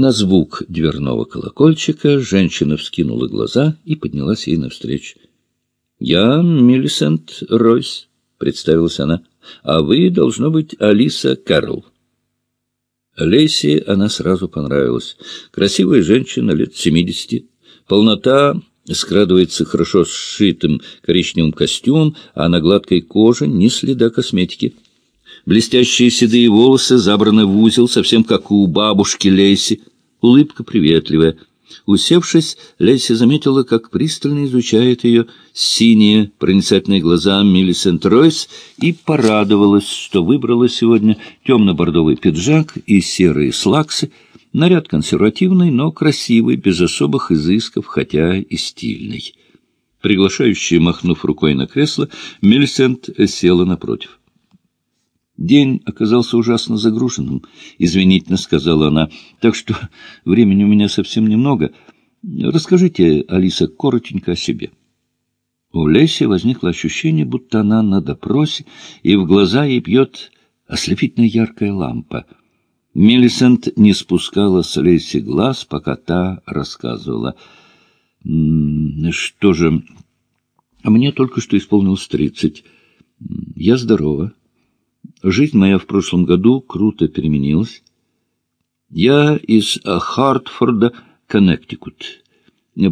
На звук дверного колокольчика женщина вскинула глаза и поднялась ей навстречу. — Я Миллисент Ройс, — представилась она, — а вы, должно быть, Алиса Кэрролл. Лейси она сразу понравилась. Красивая женщина, лет семидесяти. Полнота скрадывается хорошо сшитым коричневым костюмом, а на гладкой коже ни следа косметики. Блестящие седые волосы забраны в узел, совсем как у бабушки Лейси. Улыбка приветливая. Усевшись, Лейси заметила, как пристально изучает ее синие проницательные глаза Миллисент Ройс и порадовалась, что выбрала сегодня темно-бордовый пиджак и серые слаксы, наряд консервативный, но красивый, без особых изысков, хотя и стильный. Приглашающая, махнув рукой на кресло, Миллисент села напротив. День оказался ужасно загруженным, — извинительно сказала она, — так что времени у меня совсем немного. Расскажите, Алиса, коротенько о себе. У Леси возникло ощущение, будто она на допросе, и в глаза ей бьет ослепительно яркая лампа. Миллисент не спускала с Леси глаз, пока та рассказывала. — Что же... Мне только что исполнилось тридцать. Я здорова. Жизнь моя в прошлом году круто переменилась. Я из Хартфорда, Коннектикут.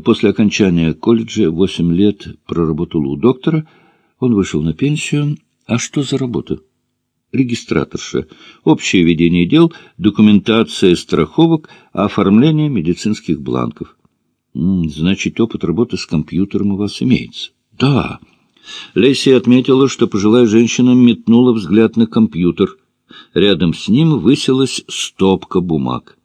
После окончания колледжа восемь лет проработал у доктора. Он вышел на пенсию. А что за работа? Регистраторша. Общее ведение дел, документация страховок, оформление медицинских бланков. Значит, опыт работы с компьютером у вас имеется? Да. Леси отметила, что пожилая женщина метнула взгляд на компьютер. Рядом с ним высилась стопка бумаг.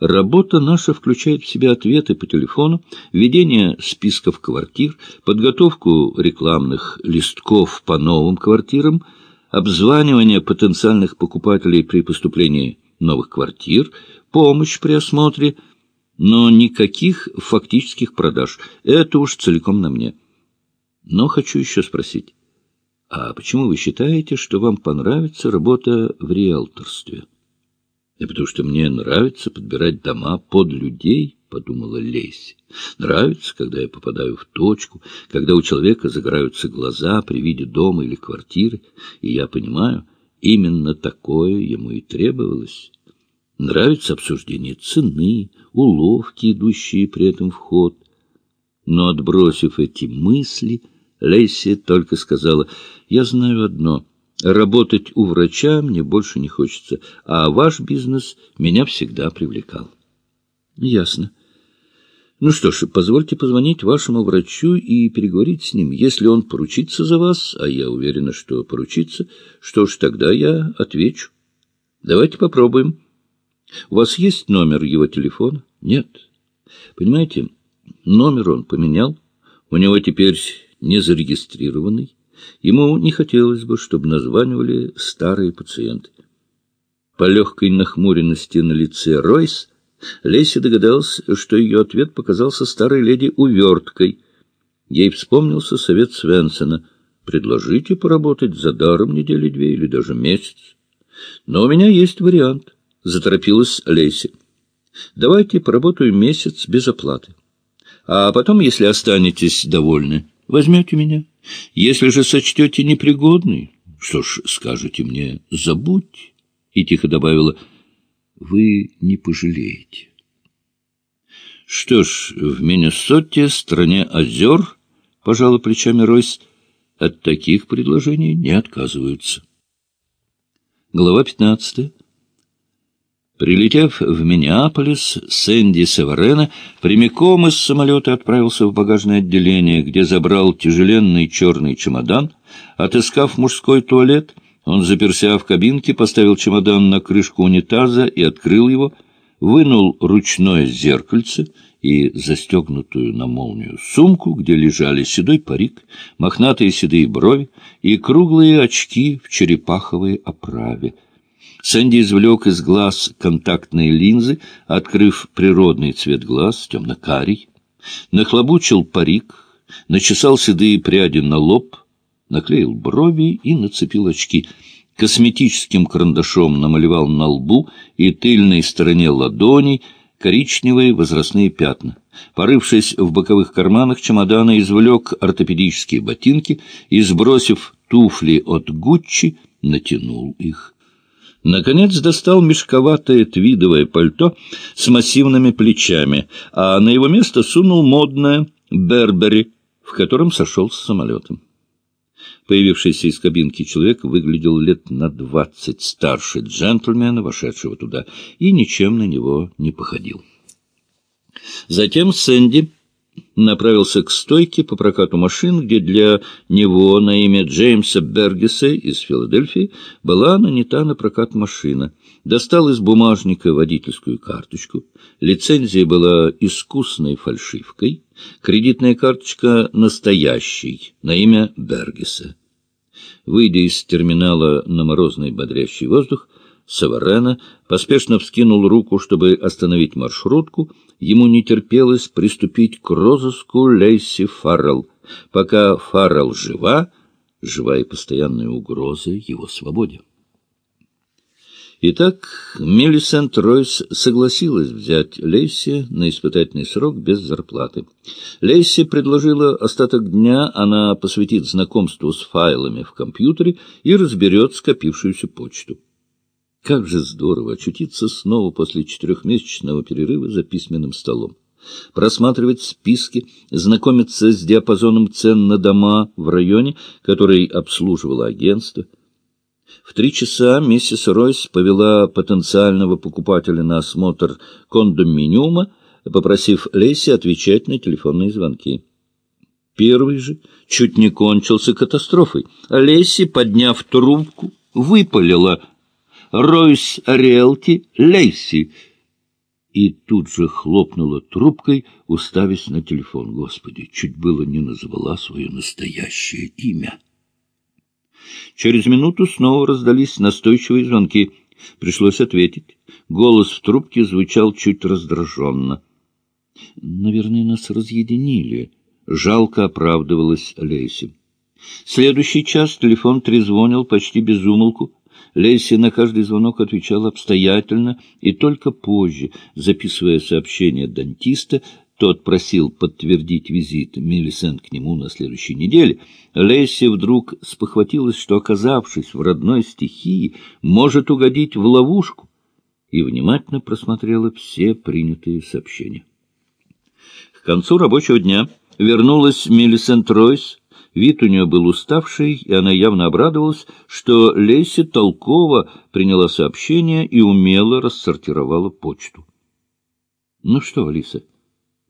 Работа наша включает в себя ответы по телефону, ведение списков квартир, подготовку рекламных листков по новым квартирам, обзванивание потенциальных покупателей при поступлении новых квартир, помощь при осмотре, но никаких фактических продаж. Это уж целиком на мне. Но хочу еще спросить, а почему вы считаете, что вам понравится работа в риэлторстве? И потому что мне нравится подбирать дома под людей, — подумала Леся. Нравится, когда я попадаю в точку, когда у человека загораются глаза при виде дома или квартиры, и я понимаю, именно такое ему и требовалось. Нравится обсуждение цены, уловки, идущие при этом в ход. Но, отбросив эти мысли, Лейси только сказала, «Я знаю одно. Работать у врача мне больше не хочется, а ваш бизнес меня всегда привлекал». «Ясно. Ну что ж, позвольте позвонить вашему врачу и переговорить с ним. Если он поручится за вас, а я уверена, что поручится, что ж, тогда я отвечу. Давайте попробуем. У вас есть номер его телефона? Нет. Понимаете, номер он поменял. У него теперь незарегистрированный, ему не хотелось бы, чтобы названивали старые пациенты. По легкой нахмуренности на лице Ройс Леси догадалась, что ее ответ показался старой леди уверткой. Ей вспомнился совет Свенсона «Предложите поработать за даром недели две или даже месяц». «Но у меня есть вариант», — заторопилась Леси. «Давайте поработаю месяц без оплаты. А потом, если останетесь довольны, возьмете меня. Если же сочтете непригодный, что ж, скажете мне «забудь», и тихо добавила «вы не пожалеете». Что ж, в Миннесоте, стране озер, пожала плечами Ройс, от таких предложений не отказываются. Глава пятнадцатая. Прилетев в Миннеаполис, Сэнди Северена прямиком из самолета отправился в багажное отделение, где забрал тяжеленный черный чемодан. Отыскав мужской туалет, он заперся в кабинке, поставил чемодан на крышку унитаза и открыл его, вынул ручное зеркальце и застегнутую на молнию сумку, где лежали седой парик, мохнатые седые брови и круглые очки в черепаховой оправе — Сэнди извлек из глаз контактные линзы, открыв природный цвет глаз, темно-карий, нахлобучил парик, начесал седые пряди на лоб, наклеил брови и нацепил очки. косметическим карандашом намалевал на лбу и тыльной стороне ладоней коричневые возрастные пятна. Порывшись в боковых карманах чемодана, извлек ортопедические ботинки и, сбросив туфли от Гуччи, натянул их. Наконец достал мешковатое твидовое пальто с массивными плечами, а на его место сунул модное «Бербери», в котором сошел с самолетом. Появившийся из кабинки человек выглядел лет на двадцать старше джентльмена, вошедшего туда, и ничем на него не походил. Затем Сэнди направился к стойке по прокату машин, где для него на имя Джеймса Бергеса из Филадельфии была нанята на прокат машина. Достал из бумажника водительскую карточку. Лицензия была искусной фальшивкой. Кредитная карточка настоящей, на имя Бергеса. Выйдя из терминала на морозный бодрящий воздух, Саварена поспешно вскинул руку, чтобы остановить маршрутку. Ему не терпелось приступить к розыску Лейси Фаррелл. Пока Фаррелл жива, жива и постоянная угроза его свободе. Итак, Миллисент Ройс согласилась взять Лейси на испытательный срок без зарплаты. Лейси предложила остаток дня, она посвятит знакомству с файлами в компьютере и разберет скопившуюся почту. Как же здорово очутиться снова после четырехмесячного перерыва за письменным столом. Просматривать списки, знакомиться с диапазоном цен на дома в районе, который обслуживало агентство — в три часа миссис Ройс повела потенциального покупателя на осмотр кондоминиума, попросив Лейси отвечать на телефонные звонки. Первый же чуть не кончился катастрофой. Лейси, подняв трубку, выпалила «Ройс Риэлти Лейси!» и тут же хлопнула трубкой, уставясь на телефон. Господи, чуть было не назвала свое настоящее имя. Через минуту снова раздались настойчивые звонки. Пришлось ответить. Голос в трубке звучал чуть раздраженно. «Наверное, нас разъединили», — жалко оправдывалась Лейси. Следующий час телефон трезвонил почти без умолку. Лейси на каждый звонок отвечала обстоятельно, и только позже, записывая сообщение дантиста, тот просил подтвердить визит Миллисент к нему на следующей неделе, Лесси вдруг спохватилась, что, оказавшись в родной стихии, может угодить в ловушку, и внимательно просмотрела все принятые сообщения. К концу рабочего дня вернулась Миллисент Ройс. Вид у нее был уставший, и она явно обрадовалась, что Лесси толково приняла сообщение и умело рассортировала почту. — Ну что, Алиса,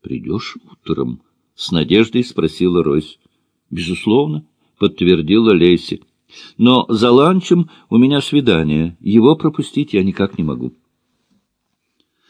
Придешь утром? — с надеждой спросила Ройс. — Безусловно, — подтвердила Лейси. — Но за ланчем у меня свидание. Его пропустить я никак не могу.